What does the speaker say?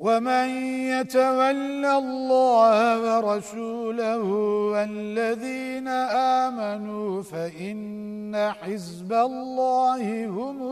ومن يتول الله ورسوله والذين آمنوا فإن حزب الله هم